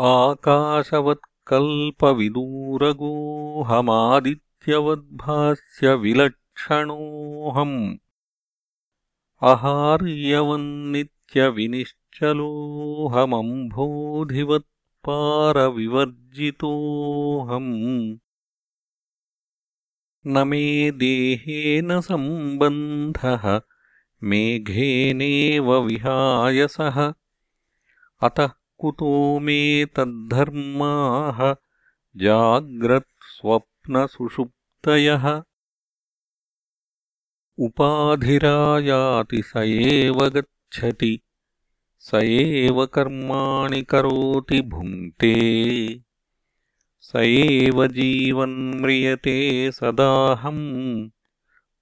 आकाशवत्कल्पविदूरगोऽहमादित्यवद्भास्यविलक्षणोऽहम् अहार्यवन्नित्यविनिश्चलोऽहमम्भोधिवत्पारविवर्जितोऽहम्। न मे देहेन सम्बन्धः मेघेनेव विहायसः अतः कुतो मे तद्धर्माः जाग्रत्स्वप्नसुषुप्तयः। उपाधिरायाति स एव गच्छति स एव कर्माणि करोति भुङ्क्ते। स एव जीवन्म्रियते सदाहम्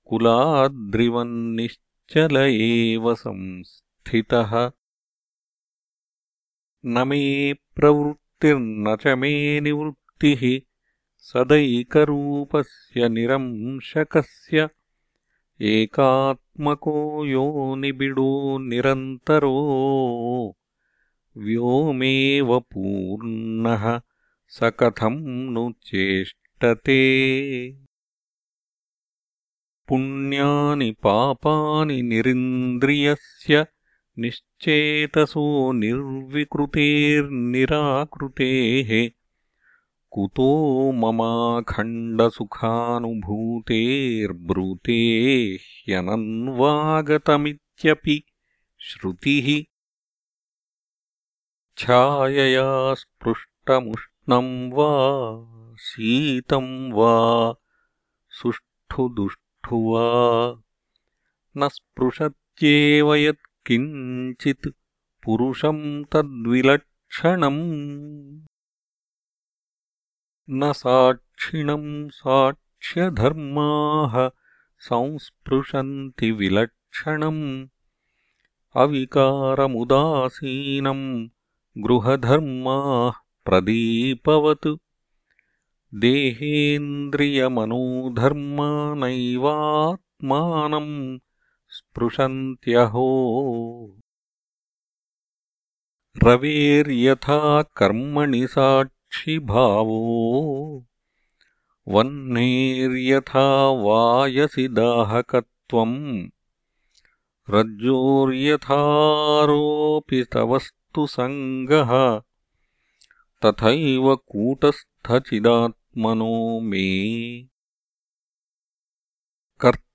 कुलाद्रिवन्निश्चल एव संस्थितः न मे प्रवृत्तिर्न च मे निवृत्तिः सदैकरूपस्य निरंशकस्य। एकात्मको योनिबिडो निरन्तरो। व्योमेव पूर्णः स कथम् नु चेष्टते। पुण्यानि पापानि निरिन्द्रियस्य निश्चेतसो निर्विकृतेर्निराकृतेः कुतो ममाखण्डसुखानुभूतेर्ब्रूते ह्यनन्वागतमित्यपि श्रुतिः। छायया स्पृष्टमुष्णम् वा शीतम् वा सुष्ठुदुष्ठु वा न स्पृशत्येव यत्किञ्चित् पुरुषम् तद्विलक्षणम्। न साक्षिणम् साक्ष्यधर्माः संस्पृशन्ति विलक्षणम्। अविकारमुदासीनम् गृहधर्माः प्रदीपवत्। देहेन्द्रियमनोधर्मानैवात्मानम् स्पृशन्त्यहो रवेर्यथा कर्मणि साक्षिभावो। वह्नेर्यथा वायसि दाहकत्वम्। रज्जोर्यथारोपितवस्तुसङ्गः तथैव कूटस्थचिदात्मनो मे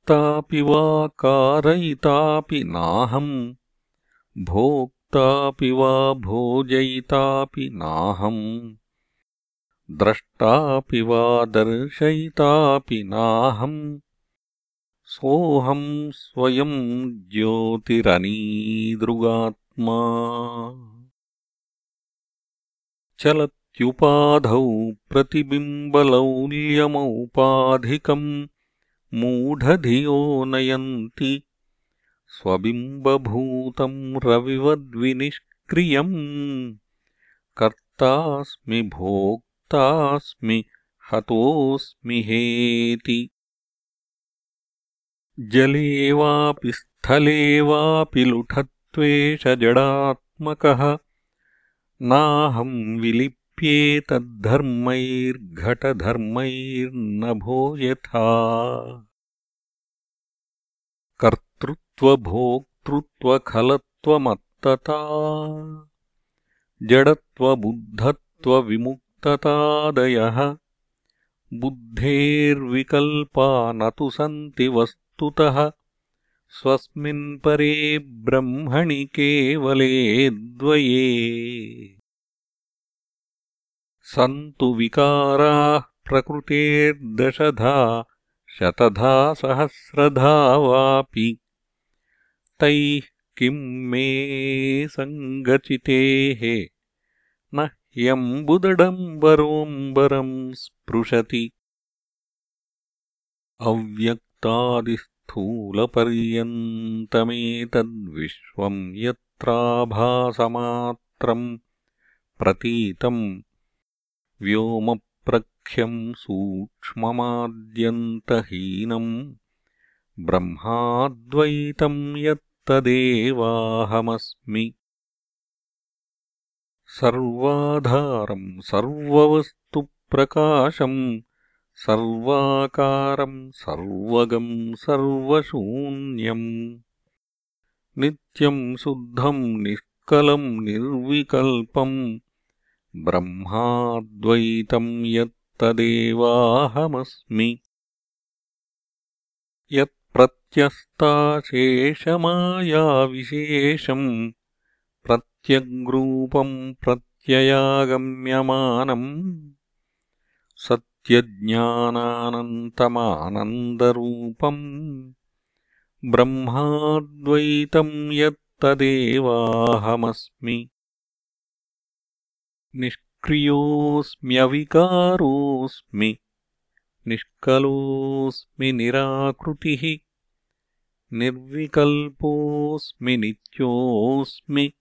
कर्तापि वा कारयितापि नाहम् भोक्तापि वा भोजयितापि नाहम् द्रष्टापि वा दर्शयितापि नाहम् सोऽहम् स्वयम् ज्योतिरनीदृगात्मा। चलत्युपाधौ प्रतिबिम्बलौल्यमौपाधिकम् मूढधियो नयन्ति स्वबिम्बभूतम् रविवद्विनिष्क्रियम्। कर्तास्मि भोक्तास्मि हतोऽस्मि हेति। जले वापि स्थले वापि लुठत्वेष जडात्मकः नाहम् विलिप्येतद्धर्मैर्घटधर्मैर्नभो यथा। कर्तृत्वभोक्तृत्वखलत्वमत्तता। जडत्वबुद्धत्वविमुक्ततादयः। बुद्धेर्विकल्पा न तु सन्ति वस्तुतः। स्वस्मिन्परे ब्रह्मणि केवले द्वये सन्तु विकाराः प्रकृतेर्दशधा शतधा सहस्रधा वापि। तैः किम् मे सङ्गचितेः न ह्यम्बुदडम्बरोऽम्बरम् स्पृशति। अव्यक्तादिस्थूलपर्यन्तमेतद्विश्वम् यत्राभासमात्रम् प्रतीतम् व्योमप्रख्यम् सूक्ष्ममाद्यन्तहीनम् ब्रह्माद्वैतम् यत्तदेवाहमस्मि। सर्वाधारम् सर्ववस्तुप्रकाशम् सर्वाकारम् सर्वगम् सर्वशून्यम् नित्यम् शुद्धम् निष्कलम् निर्विकल्पम् ब्रह्माद्वैतम् यत्तदेवाहमस्मि। यत्प्रत्यस्ताशेषमायाविशेषम् प्रत्यग्रूपम् प्रत्ययागम्यमानम् सत्यज्ञानानन्तमानन्दरूपम् ब्रह्माद्वैतम् यत्तदेवाहमस्मि निष्क्रियोऽस्म्यविकारोऽस्मि। निष्कलोऽस्मि निराकृतिः। निर्विकल्पोऽस्मि नित्योऽस्मि।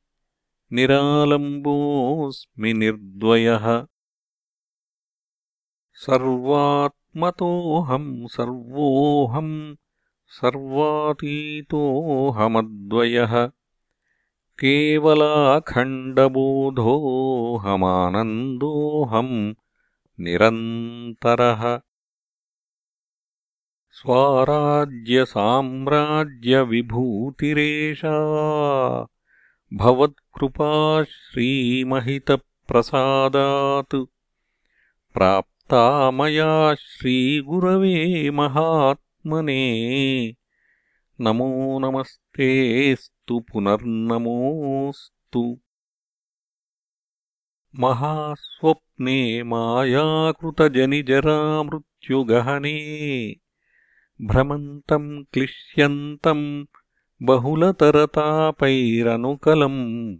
निरालम्बोऽस्मि निर्द्वयः। सर्वात्मतोऽहम् सर्वोऽहम् सर्वातीतोऽहमद्वयः केवलाखण्डबोधोऽहमानन्दोऽहम् निरन्तरः स्वाराज्यसाम्राज्यविभूतिरेषा भवत्कृपा श्रीमहितप्रसादात् प्राप्ता मया श्रीगुरवे महात्मने। नमो नमस्तेऽस्तु पुनर्नमोऽस्तु। महास्वप्ने मायाकृतजनिजरामृत्युगहने। भ्रमन्तम् क्लिश्यन्तम् बहुलतरतापैरनुकलम्।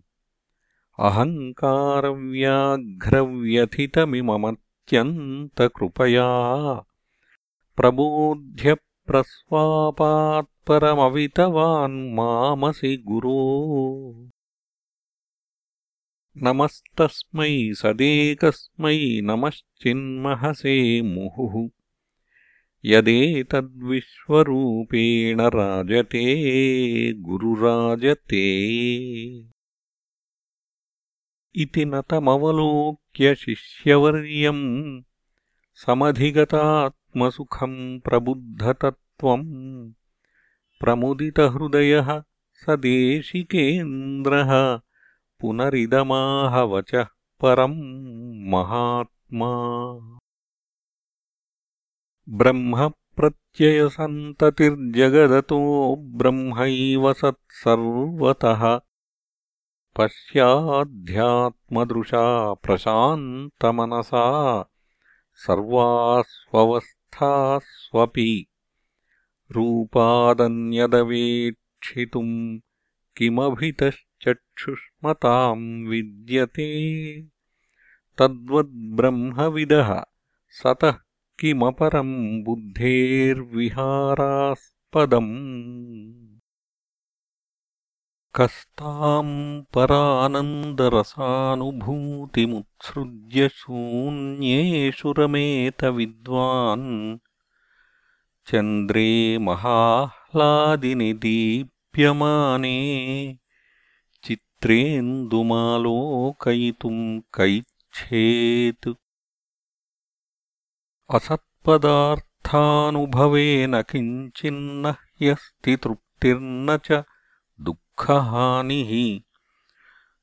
अहङ्कारव्याघ्रव्यथितमिमत्यन्तकृपया प्रबोध्यप्रस्वापात्परमवितवान् मामसि गुरो। नमस्तस्मै सदेकस्मै नमश्चिन्महसे मुहुः। यदेतद्विश्वरूपेण राजते गुरुराजते। इति न तमवलोक्य शिष्यवर्यम् समधिगतात्मसुखम् प्रबुद्धतत्त्वम् प्रमुदितहृदयः स देशिकेन्द्रः पुनरिदमाहवचः परम् महात्मा। ब्रह्मप्रत्ययसन्ततिर्जगदतो ब्रह्मैव सत्सर्वतः। पश्याध्यात्मदृशा प्रशान्तमनसा सर्वास्वस्थास्वपि रूपादन्यदवेक्षितुम् किमभितश्चक्षुष्मताम् विद्यते। तद्वद्ब्रह्मविदः सतः किमपरम् बुद्धेर्विहारास्पदम्। कस्ताम् परानन्दरसानुभूतिमुत्सृज्य शून्येषु रमेत विद्वान् चन्द्रे महाह्लादिनि दीप्यमाने चित्रेन्दुमालोकयितुम् कैच्छेत्। असत्पदार्थानुभवेन किञ्चिन्न ह्यस्ति तृप्तिर्न च दुःखहानिः।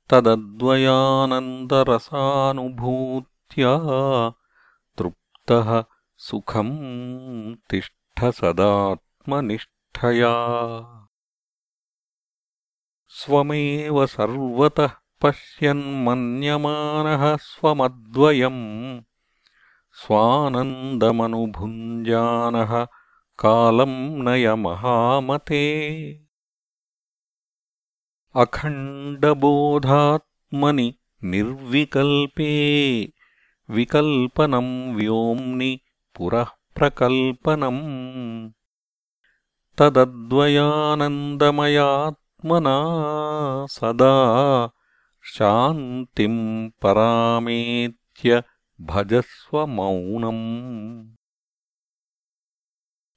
तदद्वयानन्दरसानुभूत्या तृप्तः सुखम् तिष्ठसदात्मनिष्ठया स्वमेव सर्वतः पश्यन्मन्यमानः स्वमद्वयम्। स्वानन्दमनुभुञ्जानः कालम् नय महामते। अखण्डबोधात्मनि निर्विकल्पे। विकल्पनम् व्योम्नि पुरः प्रकल्पनम्। तदद्वयानन्दमयात्मना सदा शान्तिम् परामेत्य भजस्व मौनम्।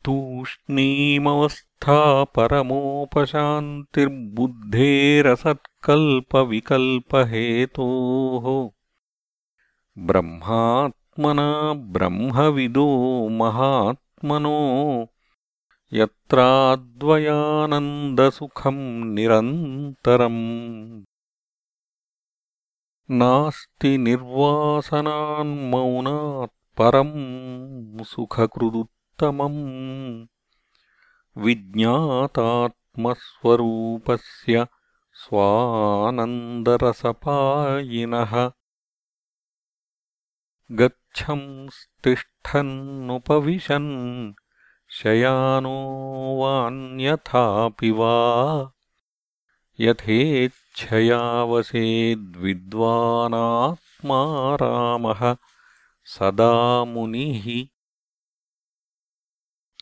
यथा परमोपशान्तिर्बुद्धेरसत्कल्पविकल्पहेतोः ब्रह्मविदो महात्मनो। यत्राद्वयानन्दसुखम् निरन्तरम्। नास्ति निर्वासनान्मौनात् परम् सुखकृदुत्तमम्। विज्ञातात्मस्वरूपस्य स्वानन्दरसपायिनः गच्छंस्तिष्ठन्नुपविशन् शयानो वान्यथापि वा। यथेच्छया वसेद्विद्वानात्मा रामः सदा मुनिः।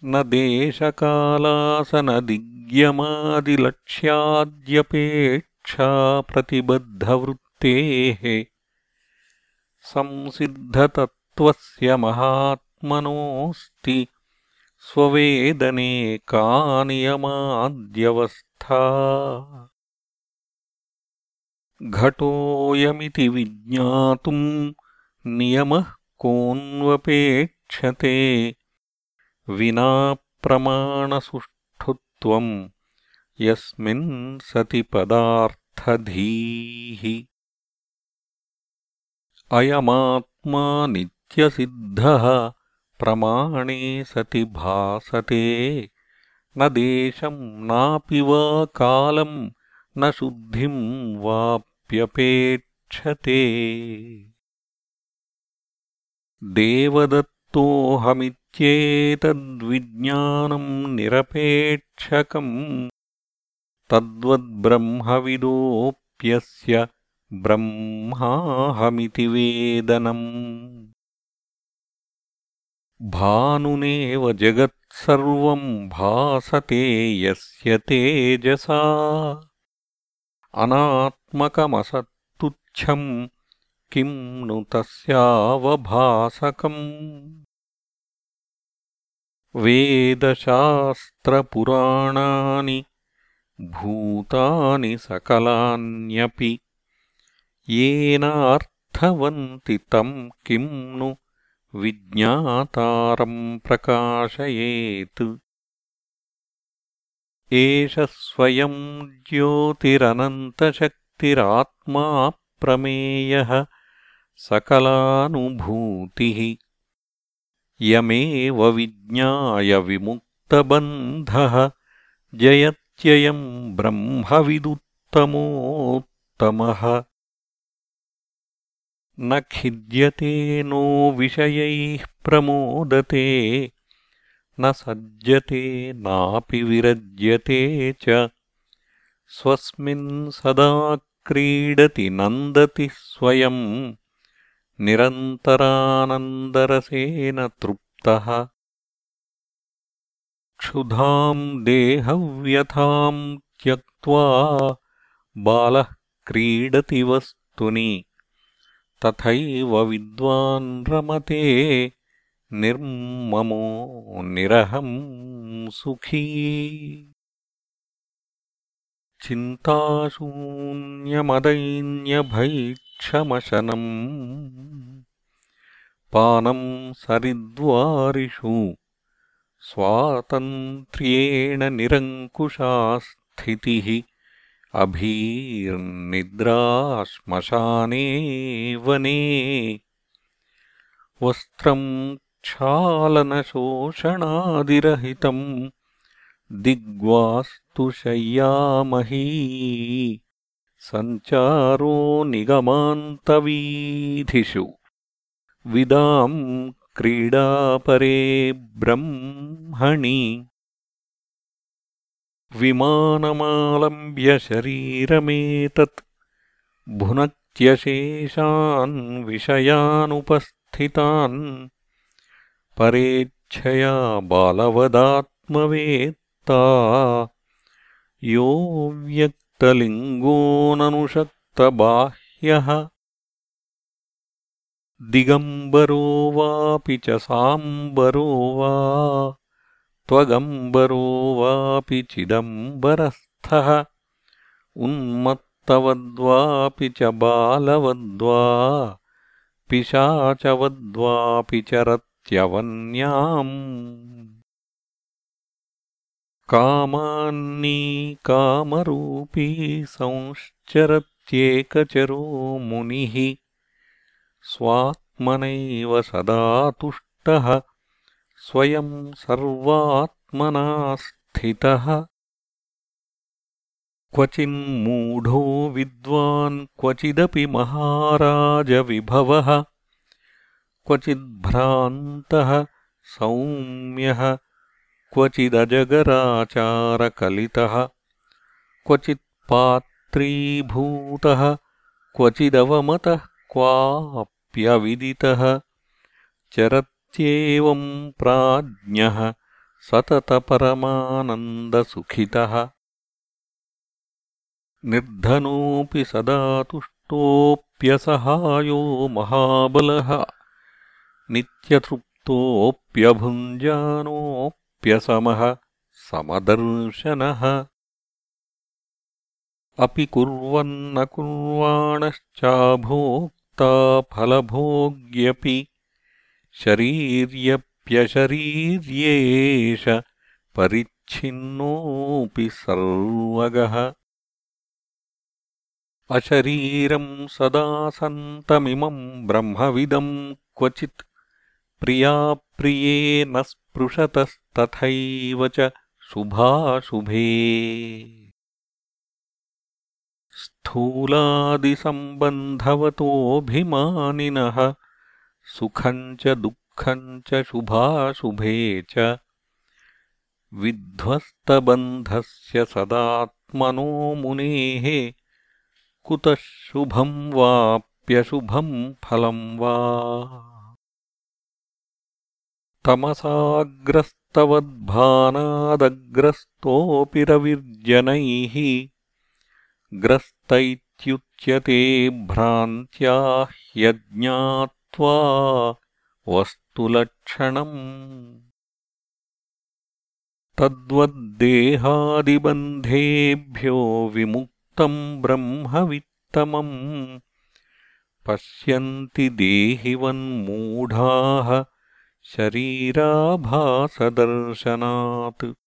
न देशकालासनदिग्यमादिलक्ष्याद्यपेक्षा प्रतिबद्धवृत्तेः संसिद्धतत्त्वस्य महात्मनोऽस्ति। स्ववेदने का नियमाद्यवस्था घटोऽयमिति विज्ञातुम् नियमः कोऽन्वपेक्षते। विना प्रमाणसुष्ठुत्वम् यस्मिन् सति पदार्थधीः। अयमात्मा नित्यसिद्धः प्रमाणे सति भासते। न देशम् नापि वा कालम् न शुद्धिम् वाप्यपेक्षते। देवदत्तोऽहमित्येतद्विज्ञानम् निरपेक्षकम् तद्वद्ब्रह्मविदोऽप्यस्य ब्रह्माहमिति वेदनम् भानुनेव जगत्सर्वम् भासते यस्य तेजसा। अनात्मकमसत्तुच्छम् किम् नु तस्यावभासकम्। वेदशास्त्रपुराणानि भूतानि सकलान्यपि येनार्थवन्ति तम् किम् नु विज्ञातारम् प्रकाशयेत्। एष स्वयम् ज्योतिरनन्तशक्तिरात्मा प्रमेयः सकलानुभूतिः। यमेव विज्ञाय विमुक्तबन्धः जयत्ययम् ब्रह्मविदुत्तमोत्तमः न खिद्यते नो विषयैः प्रमोदते न सज्जते नापि विरज्यते च। स्वस्मिन् सदा क्रीडति नन्दति स्वयम् निरन्तरानन्दरसेन तृप्तः। क्षुधाम् देहव्यथाम् त्यक्त्वा बालः क्रीडति वस्तुनि तथैव विद्वान् रमते निर्ममो निरहम् सुखी। चिन्ताशून्यमदैन्यभैक्षमशनम् पानम् सरिद्वारिषु स्वातन्त्र्येण निरङ्कुशा स्थितिः अभीर्निद्रा श्मशाने वने वस्त्रम् क्षालनशोषणादिरहितम् दिग्वास्तु शय्यामही सञ्चारो निगमान्तवीथिषु विदाम् क्रीडापरे ब्रह्मणि विमानमालम्ब्य शरीरमेतत् भुनत्यशेषान् विषयानुपस्थितान् परेच्छया बालवदात्मवेत् यो व्यक्तलिङ्गोऽननुषक्तबाह्यः दिगम्बरो वापि च साम्बरो वा त्वगम्बरो वापि चिदम्बरस्थः उन्मत्तवद्वापि च बालवद्वा पिशाचवद्वापि चरत्यवन्याम् कामान्नी कामरूपी संश्चरत्येकचरो मुनिः स्वात्मनैव सदा तुष्टः स्वयम् सर्वात्मना स्थितः क्वचिन्मूढो विद्वान् क्वचिदपि महाराजविभवः। क्वचिद्भ्रान्तः सौम्यः। क्वचिदजगराचारकलितः। क्वचित्पात्रीभूतः क्वचिदवमतः क्वाप्यविदितः चरत्येवम् प्राज्ञः सततपरमानन्दसुखितः। निर्धनोऽपि सदा तुष्टोऽप्यसहायो महाबलः। नित्यतृप्तोऽप्यभुञ्जानोऽप्यसमः समदर्शनः। अपि कुर्वन्न कुर्वाणश्चाभोक्ता फलभोग्यपि शरीर्यप्यशरीर्येष परिच्छिन्नोऽपि सर्वगः। अशरीरम् सदा सन्तमिमम् ब्रह्मविदम् क्वचित् प्रियाप्रिये न स्पृशतस्तथैव च शुभाशुभे। स्थूलादिसम्बन्धवतोऽभिमानिनः सुखम् च दुःखम् च शुभाशुभे च विध्वस्तबन्धस्य सदात्मनो मुनेः कुतः शुभम् वाप्यशुभम् फलम् वा? तमसाग्रस्तवद्भानादग्रस्तोऽपि रविर्जनैः ग्रस्त इत्युच्यते भ्रान्त्या वस्तुलक्षणम्। तद्वद्देहादिबन्धेभ्यो विमुक्तम् ब्रह्मवित्तमम्। पश्यन्ति देहिवन्मूढाः शरीराभासदर्शनात्